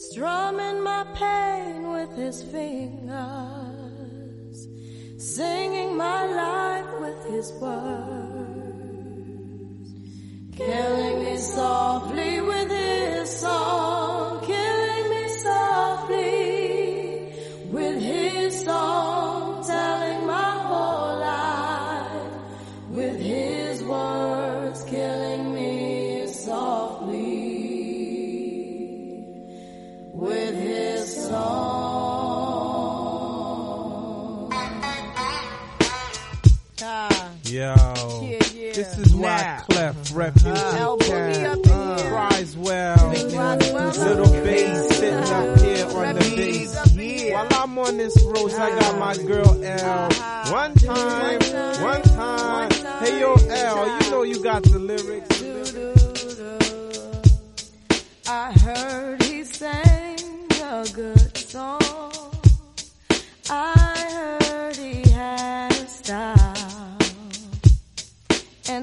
strumming my pain with his fingers, singing my life with his words, killing me softly with his song, killing me softly with his song, telling my whole life with his words, killing Yo, yeah, yeah. this is Now. Wyclef uh-huh. Refuge El Cat, Boogie up in cries well. Little bass sitting up here on the bass. While I'm on this road, I got my uh-huh. girl L. Uh-huh. One time, one time. Hey yo L, you know you got the lyrics. I heard he sang a good